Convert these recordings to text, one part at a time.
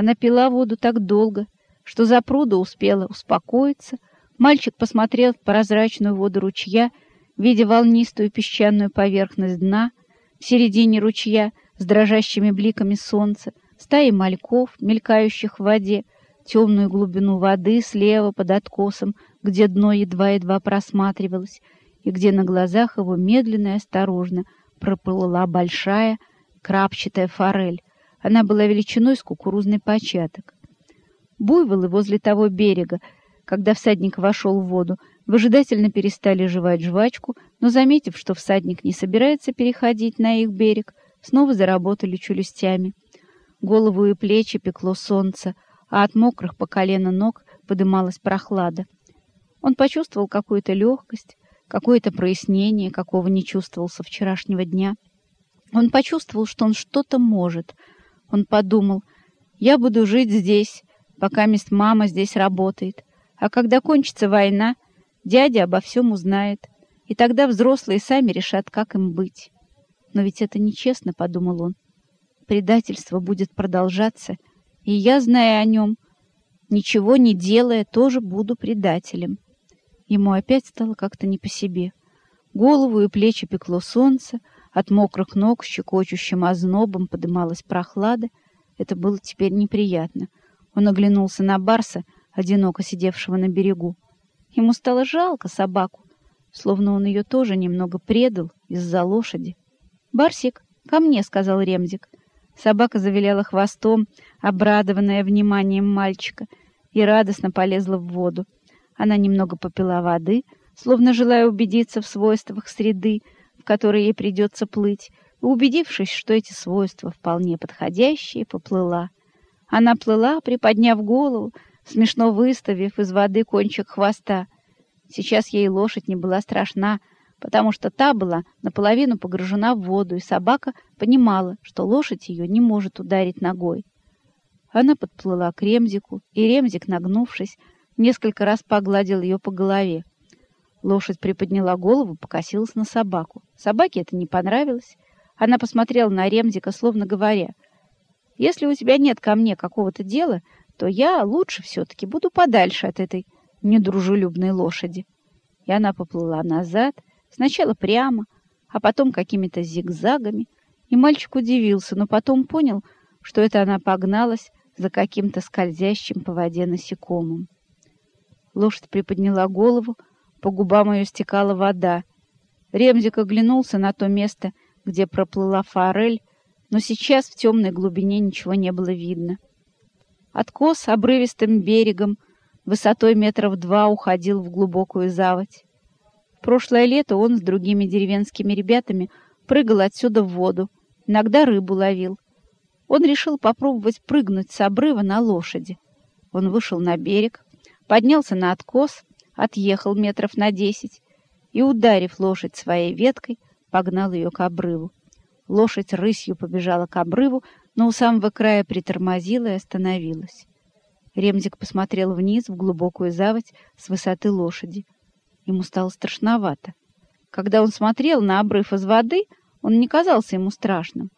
Она пила воду так долго, что за пруда успела успокоиться. Мальчик посмотрел в прозрачную воду ручья, видя волнистую песчаную поверхность дна, в середине ручья с дрожащими бликами солнца, стаи мальков, мелькающих в воде, темную глубину воды слева под откосом, где дно едва-едва просматривалось, и где на глазах его медленно и осторожно проплыла большая крапчатая форель. Она была величиной с кукурузный початок. Буйволы возле того берега, когда всадник вошел в воду, выжидательно перестали жевать жвачку, но, заметив, что всадник не собирается переходить на их берег, снова заработали челюстями. Голову и плечи пекло солнце, а от мокрых по колено ног подымалась прохлада. Он почувствовал какую-то легкость, какое-то прояснение, какого не чувствовал со вчерашнего дня. Он почувствовал, что он что-то может. Он подумал, я буду жить здесь, пока мисс мама здесь работает. А когда кончится война, дядя обо всем узнает, и тогда взрослые сами решат, как им быть. Но ведь это нечестно, — подумал он. Предательство будет продолжаться, и я, зная о нем, ничего не делая, тоже буду предателем. Ему опять стало как-то не по себе. Голову и плечи пекло солнце, от мокрых ног щекочущим ознобом подымалась прохлада. Это было теперь неприятно. Он оглянулся на Барса, одиноко сидевшего на берегу. Ему стало жалко собаку, словно он ее тоже немного предал из-за лошади. «Барсик, ко мне!» — сказал Ремзик. Собака завиляла хвостом, обрадованная вниманием мальчика, и радостно полезла в воду. Она немного попила воды, словно желая убедиться в свойствах среды, которой ей придется плыть, и, убедившись, что эти свойства вполне подходящие, поплыла. Она плыла, приподняв голову, смешно выставив из воды кончик хвоста. Сейчас ей лошадь не была страшна, потому что та была наполовину погружена в воду, и собака понимала, что лошадь ее не может ударить ногой. Она подплыла к Ремзику, и Ремзик, нагнувшись, несколько раз погладил ее по голове. Лошадь приподняла голову, покосилась на собаку. Собаке это не понравилось. Она посмотрела на Ремзика, словно говоря, «Если у тебя нет ко мне какого-то дела, то я лучше все-таки буду подальше от этой недружелюбной лошади». И она поплыла назад, сначала прямо, а потом какими-то зигзагами, и мальчик удивился, но потом понял, что это она погналась за каким-то скользящим по воде насекомым. Лошадь приподняла голову, по губам ее стекала вода. Ремзик оглянулся на то место, где проплыла форель, но сейчас в темной глубине ничего не было видно. Откос обрывистым берегом высотой метров два уходил в глубокую заводь. Прошлое лето он с другими деревенскими ребятами прыгал отсюда в воду, иногда рыбу ловил. Он решил попробовать прыгнуть с обрыва на лошади. Он вышел на берег, поднялся на откос, отъехал метров на десять и, ударив лошадь своей веткой, погнал ее к обрыву. Лошадь рысью побежала к обрыву, но у самого края притормозила и остановилась. Ремзик посмотрел вниз в глубокую заводь с высоты лошади. Ему стало страшновато. Когда он смотрел на обрыв из воды, он не казался ему страшным.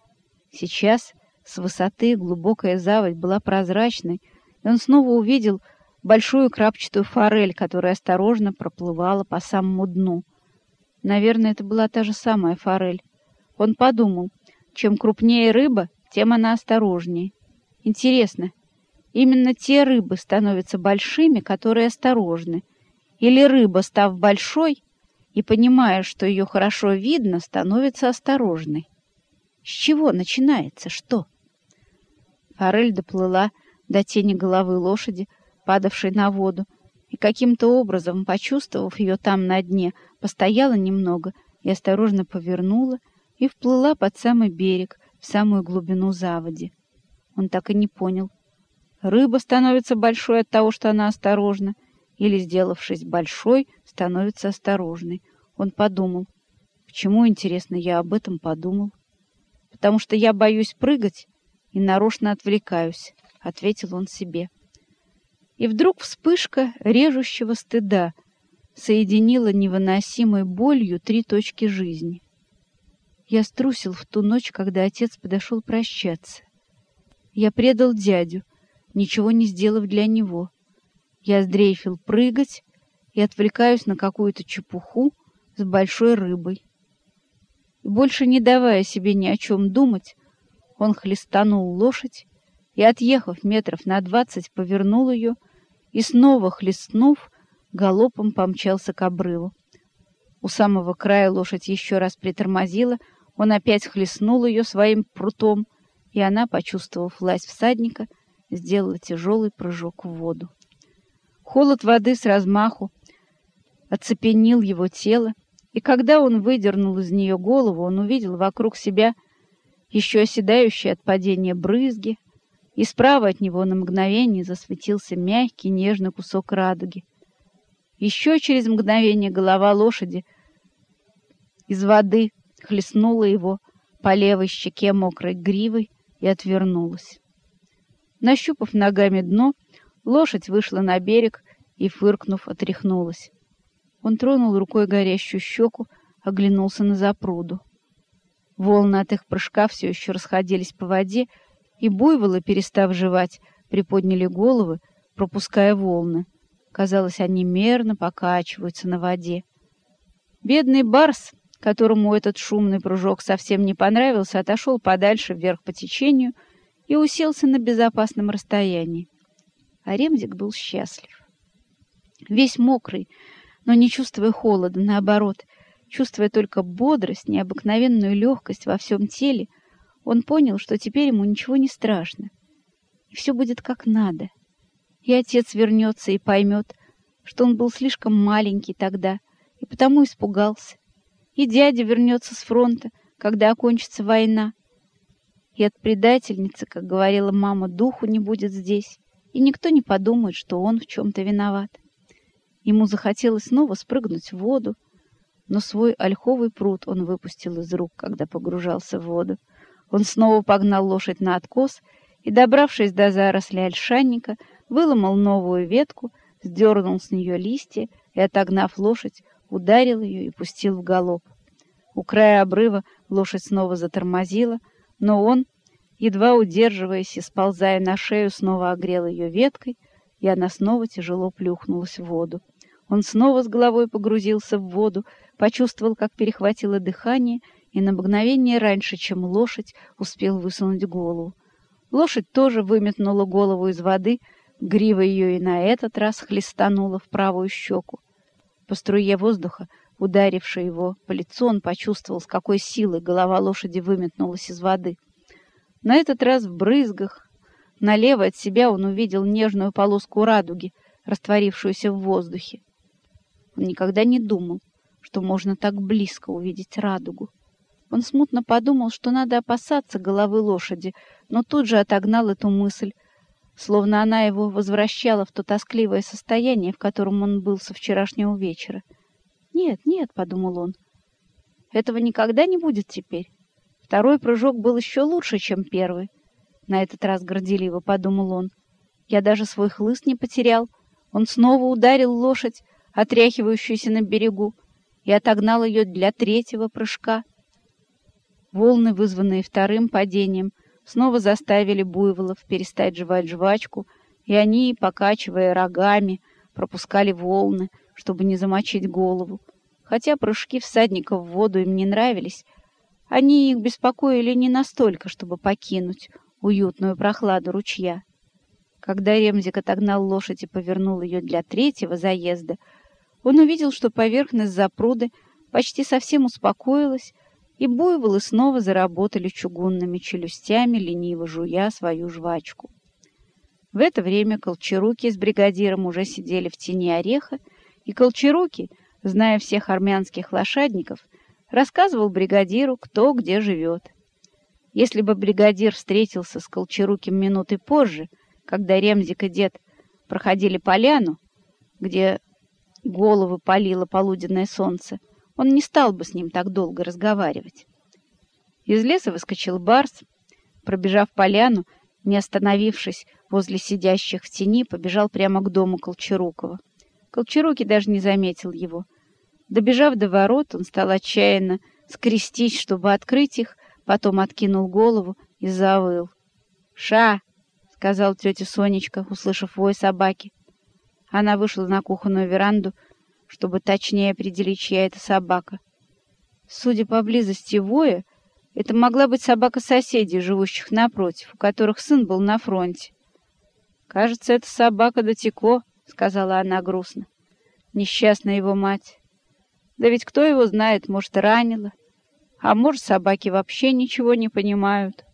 Сейчас с высоты глубокая заводь была прозрачной, и он снова увидел большую крапчатую форель, которая осторожно проплывала по самому дну. Наверное, это была та же самая форель. Он подумал, чем крупнее рыба, тем она осторожнее. Интересно, именно те рыбы становятся большими, которые осторожны, или рыба, став большой и понимая, что ее хорошо видно, становится осторожной? С чего начинается что? Форель доплыла до тени головы лошади, падавшей на воду, и каким-то образом, почувствовав ее там на дне, постояла немного и осторожно повернула и вплыла под самый берег, в самую глубину заводи. Он так и не понял. Рыба становится большой от того, что она осторожна, или, сделавшись большой, становится осторожной. Он подумал, почему, интересно, я об этом подумал? Потому что я боюсь прыгать и нарочно отвлекаюсь, — ответил он себе. И вдруг вспышка режущего стыда соединила невыносимой болью три точки жизни. Я струсил в ту ночь, когда отец подошел прощаться. Я предал дядю, ничего не сделав для него. Я сдрейфил прыгать и отвлекаюсь на какую-то чепуху с большой рыбой. И больше не давая себе ни о чем думать, он хлестанул лошадь и, отъехав метров на двадцать, повернул ее и, снова хлестнув, галопом помчался к обрыву. У самого края лошадь еще раз притормозила, он опять хлестнул ее своим прутом, и она, почувствовав власть всадника, сделала тяжелый прыжок в воду. Холод воды с размаху оцепенил его тело, и когда он выдернул из нее голову, он увидел вокруг себя еще оседающие от падения брызги, и справа от него на мгновение засветился мягкий нежный кусок радуги. Еще через мгновение голова лошади из воды хлестнула его по левой щеке мокрой гривой и отвернулась. Нащупав ногами дно, лошадь вышла на берег и, фыркнув, отряхнулась. Он тронул рукой горящую щеку, оглянулся на запруду. Волны от их прыжка все еще расходились по воде, и буйволы, перестав жевать, приподняли головы, пропуская волны. Казалось, они мерно покачиваются на воде. Бедный барс, которому этот шумный прыжок совсем не понравился, отошел подальше вверх по течению и уселся на безопасном расстоянии. А Ремзик был счастлив. Весь мокрый, но не чувствуя холода, наоборот, чувствуя только бодрость, необыкновенную легкость во всем теле, он понял, что теперь ему ничего не страшно. И все будет как надо. И отец вернется и поймет, что он был слишком маленький тогда, и потому испугался. И дядя вернется с фронта, когда окончится война. И от предательницы, как говорила мама, духу не будет здесь, и никто не подумает, что он в чем-то виноват. Ему захотелось снова спрыгнуть в воду, но свой ольховый пруд он выпустил из рук, когда погружался в воду. Он снова погнал лошадь на откос и, добравшись до заросли ольшанника, выломал новую ветку, сдернул с нее листья и, отогнав лошадь, ударил ее и пустил в галоп. У края обрыва лошадь снова затормозила, но он, едва удерживаясь и сползая на шею, снова огрел ее веткой, и она снова тяжело плюхнулась в воду. Он снова с головой погрузился в воду, почувствовал, как перехватило дыхание и на мгновение раньше, чем лошадь, успел высунуть голову. Лошадь тоже выметнула голову из воды, грива ее и на этот раз хлестанула в правую щеку. По струе воздуха, ударившей его по лицу, он почувствовал, с какой силой голова лошади выметнулась из воды. На этот раз в брызгах, налево от себя он увидел нежную полоску радуги, растворившуюся в воздухе. Он никогда не думал, что можно так близко увидеть радугу. Он смутно подумал, что надо опасаться головы лошади, но тут же отогнал эту мысль, словно она его возвращала в то тоскливое состояние, в котором он был со вчерашнего вечера. «Нет, нет», — подумал он, — «этого никогда не будет теперь. Второй прыжок был еще лучше, чем первый». На этот раз горделиво подумал он. «Я даже свой хлыст не потерял. Он снова ударил лошадь, отряхивающуюся на берегу, и отогнал ее для третьего прыжка». Волны, вызванные вторым падением, снова заставили буйволов перестать жевать жвачку, и они, покачивая рогами, пропускали волны, чтобы не замочить голову. Хотя прыжки всадников в воду им не нравились, они их беспокоили не настолько, чтобы покинуть уютную прохладу ручья. Когда Ремзик отогнал лошадь и повернул ее для третьего заезда, он увидел, что поверхность запруды почти совсем успокоилась, и буйволы снова заработали чугунными челюстями, лениво жуя свою жвачку. В это время Колчаруки с бригадиром уже сидели в тени ореха, и Колчаруки, зная всех армянских лошадников, рассказывал бригадиру, кто где живет. Если бы бригадир встретился с Колчаруким минуты позже, когда Ремзик и дед проходили поляну, где головы палило полуденное солнце, он не стал бы с ним так долго разговаривать. Из леса выскочил барс, пробежав поляну, не остановившись возле сидящих в тени, побежал прямо к дому Колчарукова. Колчаруки даже не заметил его. Добежав до ворот, он стал отчаянно скрестить, чтобы открыть их, потом откинул голову и завыл. «Ша!» — сказала тетя Сонечка, услышав вой собаки. Она вышла на кухонную веранду, чтобы точнее определить, чья это собака. Судя по близости воя, это могла быть собака соседей, живущих напротив, у которых сын был на фронте. «Кажется, это собака Дотико», — сказала она грустно. «Несчастная его мать. Да ведь кто его знает, может, ранила. А может, собаки вообще ничего не понимают».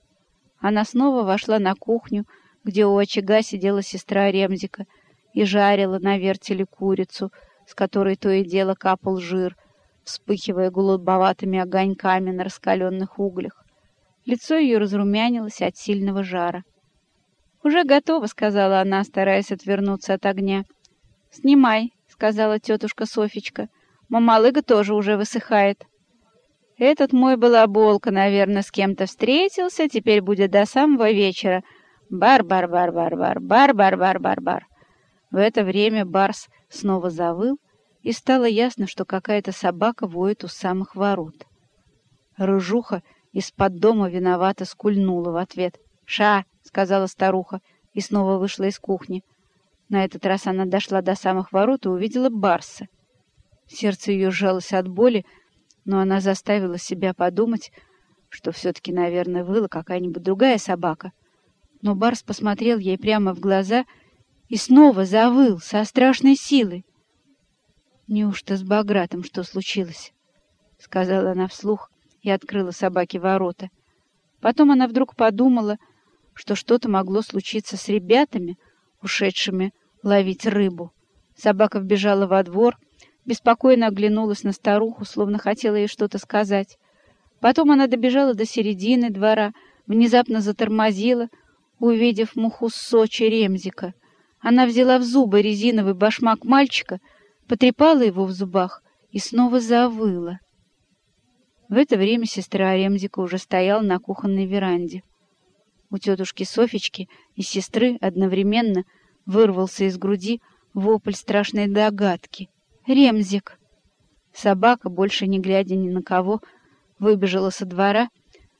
Она снова вошла на кухню, где у очага сидела сестра Ремзика и жарила на вертеле курицу, с которой то и дело капал жир — вспыхивая голубоватыми огоньками на раскаленных углях. Лицо ее разрумянилось от сильного жара. «Уже готово», — сказала она, стараясь отвернуться от огня. «Снимай», — сказала тетушка Софичка. «Мамалыга тоже уже высыхает». «Этот мой балаболка, наверное, с кем-то встретился, теперь будет до самого вечера. Бар-бар-бар-бар-бар, бар-бар-бар-бар-бар». В это время Барс снова завыл, и стало ясно, что какая-то собака воет у самых ворот. Рыжуха из-под дома виновато скульнула в ответ. «Ша!» — сказала старуха и снова вышла из кухни. На этот раз она дошла до самых ворот и увидела Барса. Сердце ее сжалось от боли, но она заставила себя подумать, что все-таки, наверное, выла какая-нибудь другая собака. Но Барс посмотрел ей прямо в глаза и снова завыл со страшной силой. «Неужто с Багратом что случилось?» — сказала она вслух и открыла собаке ворота. Потом она вдруг подумала, что что-то могло случиться с ребятами, ушедшими ловить рыбу. Собака вбежала во двор, беспокойно оглянулась на старуху, словно хотела ей что-то сказать. Потом она добежала до середины двора, внезапно затормозила, увидев муху Сочи Ремзика. Она взяла в зубы резиновый башмак мальчика — потрепала его в зубах и снова завыла. В это время сестра Ремзика уже стояла на кухонной веранде. У тетушки Софички и сестры одновременно вырвался из груди вопль страшной догадки. «Ремзик!» Собака, больше не глядя ни на кого, выбежала со двора,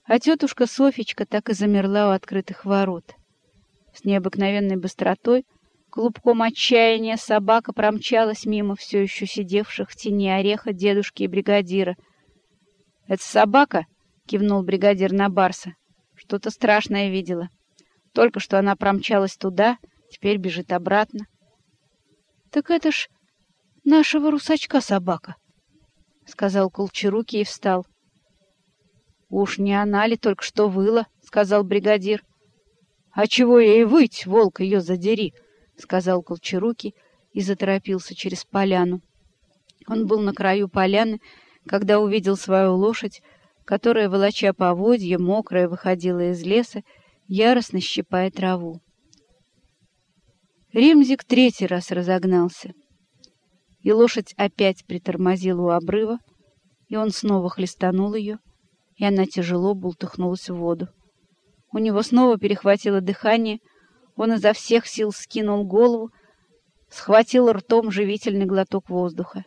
а тетушка Софичка так и замерла у открытых ворот. С необыкновенной быстротой — Клубком отчаяния собака промчалась мимо все еще сидевших в тени ореха дедушки и бригадира. «Это собака?» — кивнул бригадир на Барса. «Что-то страшное видела. Только что она промчалась туда, теперь бежит обратно». «Так это ж нашего русачка собака», — сказал Колчаруки и встал. «Уж не она ли только что выла?» — сказал бригадир. «А чего ей выть, волк ее задери?» — сказал Колчаруки и заторопился через поляну. Он был на краю поляны, когда увидел свою лошадь, которая, волоча поводья, мокрая, выходила из леса, яростно щипая траву. Ремзик третий раз разогнался, и лошадь опять притормозила у обрыва, и он снова хлестанул ее, и она тяжело бултыхнулась в воду. У него снова перехватило дыхание — он изо всех сил скинул голову, схватил ртом живительный глоток воздуха.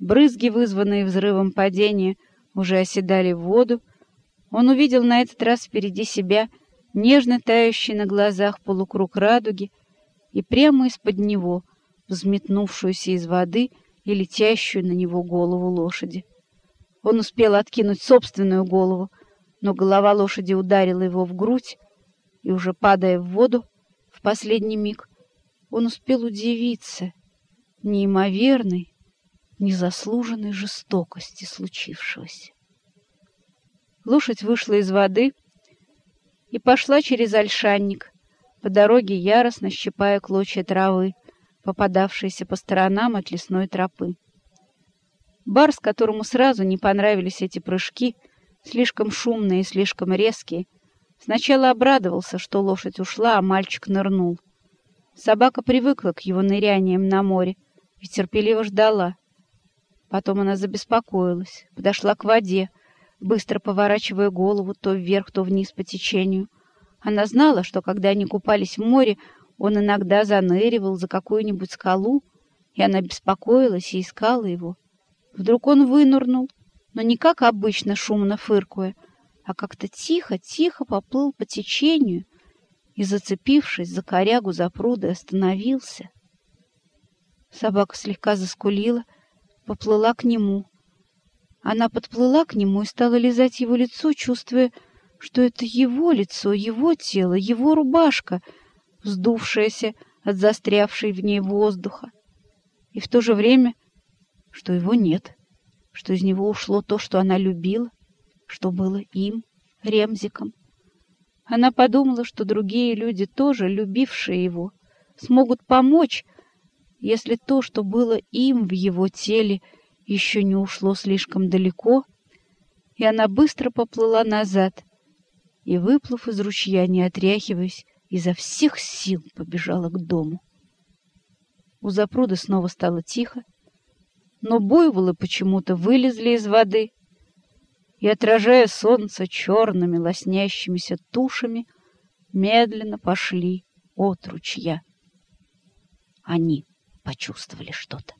Брызги, вызванные взрывом падения, уже оседали в воду. Он увидел на этот раз впереди себя нежно тающий на глазах полукруг радуги и прямо из-под него взметнувшуюся из воды и летящую на него голову лошади. Он успел откинуть собственную голову, но голова лошади ударила его в грудь, и уже падая в воду, последний миг он успел удивиться неимоверной, незаслуженной жестокости случившегося. Лошадь вышла из воды и пошла через ольшанник, по дороге яростно щипая клочья травы, попадавшиеся по сторонам от лесной тропы. Барс, которому сразу не понравились эти прыжки, слишком шумные и слишком резкие, Сначала обрадовался, что лошадь ушла, а мальчик нырнул. Собака привыкла к его ныряниям на море и терпеливо ждала. Потом она забеспокоилась, подошла к воде, быстро поворачивая голову то вверх, то вниз по течению. Она знала, что когда они купались в море, он иногда заныривал за какую-нибудь скалу, и она беспокоилась и искала его. Вдруг он вынырнул, но не как обычно шумно фыркуя, а как-то тихо-тихо поплыл по течению и, зацепившись за корягу за прудой, остановился. Собака слегка заскулила, поплыла к нему. Она подплыла к нему и стала лизать его лицо, чувствуя, что это его лицо, его тело, его рубашка, вздувшаяся от застрявшей в ней воздуха. И в то же время, что его нет, что из него ушло то, что она любила, что было им, Ремзиком. Она подумала, что другие люди, тоже любившие его, смогут помочь, если то, что было им в его теле, еще не ушло слишком далеко, и она быстро поплыла назад и, выплыв из ручья, не отряхиваясь, изо всех сил побежала к дому. У запруда снова стало тихо, но буйволы почему-то вылезли из воды и, отражая солнце черными лоснящимися тушами, медленно пошли от ручья. Они почувствовали что-то.